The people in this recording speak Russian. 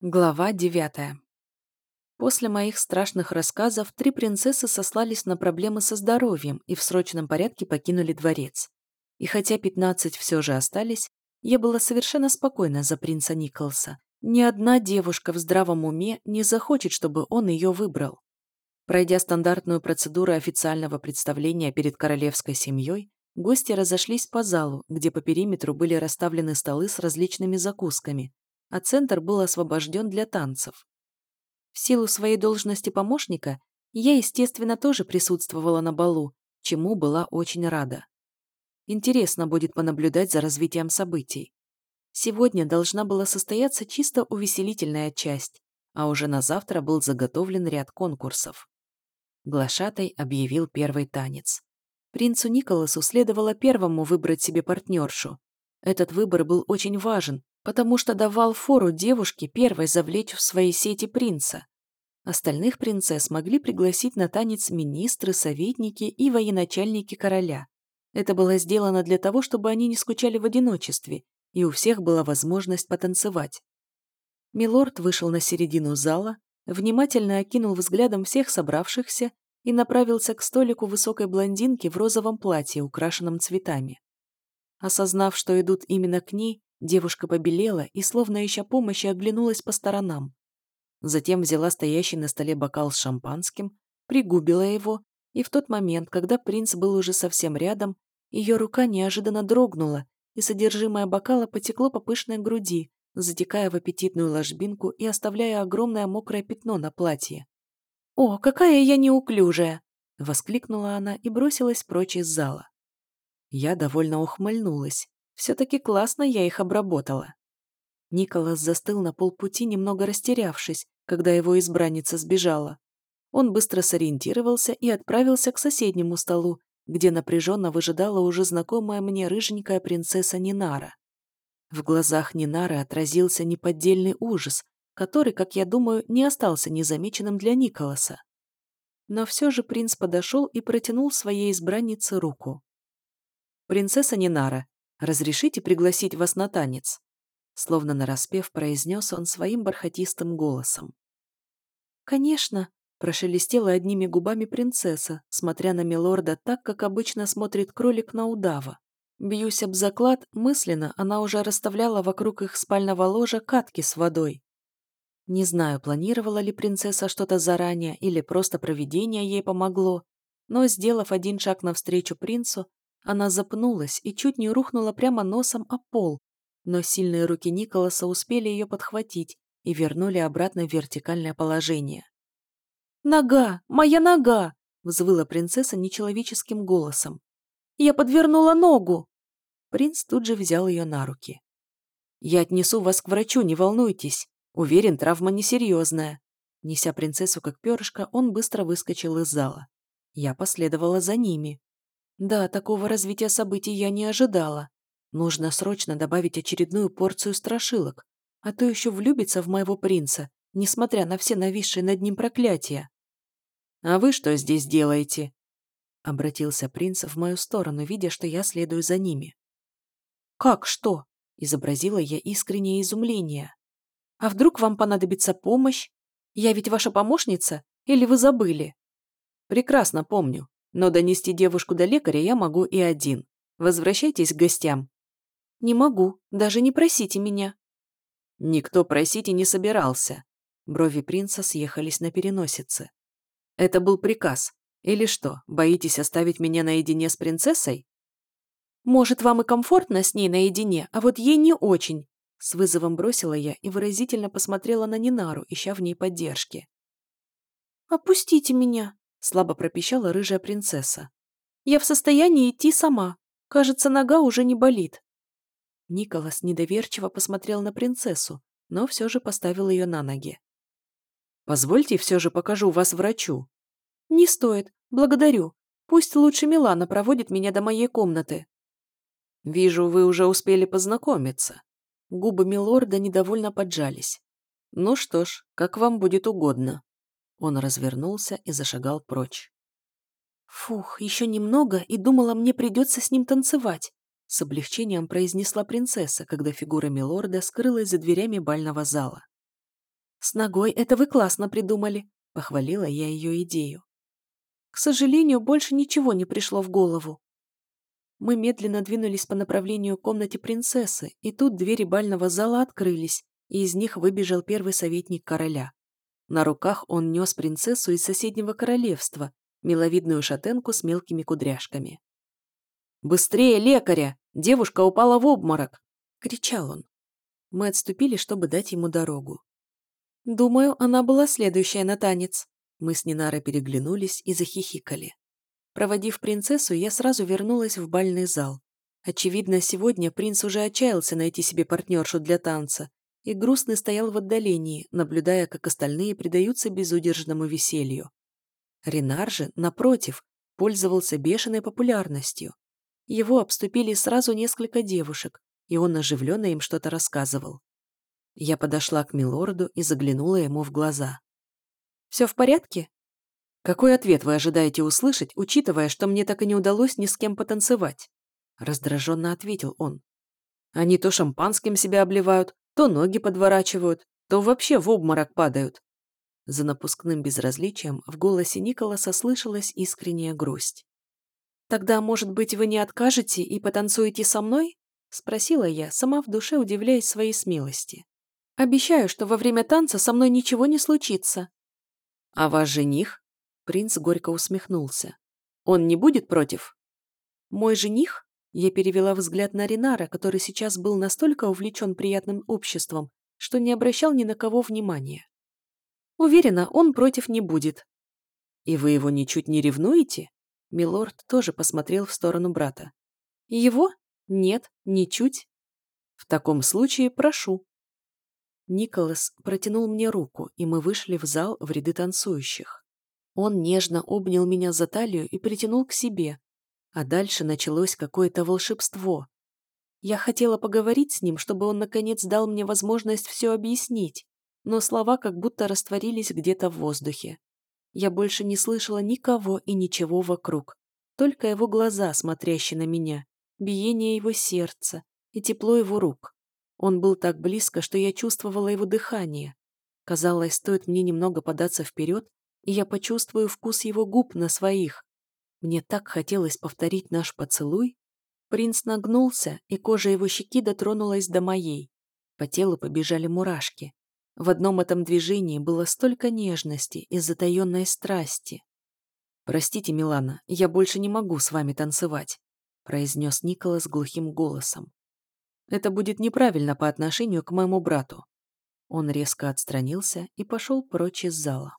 Глава девятая. После моих страшных рассказов три принцессы сослались на проблемы со здоровьем и в срочном порядке покинули дворец. И хотя пятнадцать все же остались, я была совершенно спокойна за принца Николса. Ни одна девушка в здравом уме не захочет, чтобы он ее выбрал. Пройдя стандартную процедуру официального представления перед королевской семьей, гости разошлись по залу, где по периметру были расставлены столы с различными закусками, а центр был освобожден для танцев. В силу своей должности помощника я, естественно, тоже присутствовала на балу, чему была очень рада. Интересно будет понаблюдать за развитием событий. Сегодня должна была состояться чисто увеселительная часть, а уже на завтра был заготовлен ряд конкурсов. Глашатай объявил первый танец. Принцу Николасу следовало первому выбрать себе партнершу. Этот выбор был очень важен, потому что давал фору девушке первой завлечь в свои сети принца. Остальных принцесс могли пригласить на танец министры, советники и военачальники короля. Это было сделано для того, чтобы они не скучали в одиночестве, и у всех была возможность потанцевать. Милорд вышел на середину зала, внимательно окинул взглядом всех собравшихся и направился к столику высокой блондинки в розовом платье, украшенном цветами. Осознав, что идут именно к ней, Девушка побелела и, словно ища помощи, оглянулась по сторонам. Затем взяла стоящий на столе бокал с шампанским, пригубила его, и в тот момент, когда принц был уже совсем рядом, ее рука неожиданно дрогнула, и содержимое бокала потекло по пышной груди, затекая в аппетитную ложбинку и оставляя огромное мокрое пятно на платье. «О, какая я неуклюжая!» — воскликнула она и бросилась прочь из зала. Я довольно ухмыльнулась. Все-таки классно я их обработала. Николас застыл на полпути, немного растерявшись, когда его избранница сбежала. Он быстро сориентировался и отправился к соседнему столу, где напряженно выжидала уже знакомая мне рыженькая принцесса Нинара. В глазах Нинары отразился неподдельный ужас, который, как я думаю, не остался незамеченным для Николаса. Но все же принц подошел и протянул своей избраннице руку. «Принцесса Нинара, Разрешите пригласить вас на танец?» Словно нараспев произнес он своим бархатистым голосом. «Конечно», — прошелестела одними губами принцесса, смотря на милорда так, как обычно смотрит кролик на удава. Бьюсь об заклад, мысленно она уже расставляла вокруг их спального ложа катки с водой. Не знаю, планировала ли принцесса что-то заранее или просто провидение ей помогло, но, сделав один шаг навстречу принцу, она запнулась и чуть не рухнула прямо носом о пол, но сильные руки Николаса успели ее подхватить и вернули обратно в вертикальное положение. «Нога! Моя нога!» — взвыла принцесса нечеловеческим голосом. «Я подвернула ногу!» Принц тут же взял ее на руки. «Я отнесу вас к врачу, не волнуйтесь. Уверен, травма несерьезная». Неся принцессу как перышко, он быстро выскочил из зала. Я последовала за ними. Да, такого развития событий я не ожидала. Нужно срочно добавить очередную порцию страшилок, а то еще влюбится в моего принца, несмотря на все нависшие над ним проклятия. «А вы что здесь делаете?» Обратился принц в мою сторону, видя, что я следую за ними. «Как что?» – изобразила я искреннее изумление. «А вдруг вам понадобится помощь? Я ведь ваша помощница? Или вы забыли?» «Прекрасно помню. Но донести девушку до лекаря я могу и один. Возвращайтесь к гостям». «Не могу. Даже не просите меня». Никто просить и не собирался. Брови принца съехались на переносице. «Это был приказ. Или что, боитесь оставить меня наедине с принцессой?» «Может, вам и комфортно с ней наедине, а вот ей не очень», с вызовом бросила я и выразительно посмотрела на Нинару, ища в ней поддержки. «Опустите меня», слабо пропищала рыжая принцесса. «Я в состоянии идти сама. Кажется, нога уже не болит». Николас недоверчиво посмотрел на принцессу, но все же поставил ее на ноги. «Позвольте все же покажу вас врачу». «Не стоит. Благодарю. Пусть лучше Милана проводит меня до моей комнаты». «Вижу, вы уже успели познакомиться». Губы милорда недовольно поджались. «Ну что ж, как вам будет угодно». Он развернулся и зашагал прочь. «Фух, еще немного, и думала, мне придется с ним танцевать», с облегчением произнесла принцесса, когда фигура милорда скрылась за дверями бального зала. «С ногой это вы классно придумали», — похвалила я ее идею. К сожалению, больше ничего не пришло в голову. Мы медленно двинулись по направлению к комнате принцессы, и тут двери бального зала открылись, и из них выбежал первый советник короля. На руках он нес принцессу из соседнего королевства, миловидную шатенку с мелкими кудряшками. «Быстрее, лекаря! Девушка упала в обморок!» — кричал он. Мы отступили, чтобы дать ему дорогу. Думаю, она была следующая на танец. Мы с Нинарой переглянулись и захихикали. Проводив принцессу, я сразу вернулась в бальный зал. Очевидно, сегодня принц уже отчаялся найти себе партнершу для танца и грустный стоял в отдалении, наблюдая, как остальные предаются безудержному веселью. Ренар же, напротив, пользовался бешеной популярностью. Его обступили сразу несколько девушек, и он оживленно им что-то рассказывал. Я подошла к милорду и заглянула ему в глаза. «Все в порядке?» «Какой ответ вы ожидаете услышать, учитывая, что мне так и не удалось ни с кем потанцевать?» Раздраженно ответил он. «Они то шампанским себя обливают, то ноги подворачивают, то вообще в обморок падают». За напускным безразличием в голосе Николаса слышалась искренняя грусть. «Тогда, может быть, вы не откажете и потанцуете со мной?» — спросила я, сама в душе удивляясь своей смелости. «Обещаю, что во время танца со мной ничего не случится». «А ваш жених?» — принц горько усмехнулся. «Он не будет против?» «Мой жених?» Я перевела взгляд на Ринара, который сейчас был настолько увлечен приятным обществом, что не обращал ни на кого внимания. Уверена, он против не будет. «И вы его ничуть не ревнуете?» Милорд тоже посмотрел в сторону брата. «Его? Нет, ничуть. В таком случае прошу». Николас протянул мне руку, и мы вышли в зал в ряды танцующих. Он нежно обнял меня за талию и притянул к себе, а дальше началось какое-то волшебство. Я хотела поговорить с ним, чтобы он наконец дал мне возможность все объяснить, но слова как будто растворились где-то в воздухе. Я больше не слышала никого и ничего вокруг. Только его глаза, смотрящие на меня, биение его сердца и тепло его рук. Он был так близко, что я чувствовала его дыхание. Казалось, стоит мне немного податься вперед, и я почувствую вкус его губ на своих. Мне так хотелось повторить наш поцелуй. Принц нагнулся, и кожа его щеки дотронулась до моей. По телу побежали мурашки. В одном этом движении было столько нежности и затаенной страсти. «Простите, Милана, я больше не могу с вами танцевать», произнес Николас глухим голосом. «Это будет неправильно по отношению к моему брату». Он резко отстранился и пошел прочь из зала.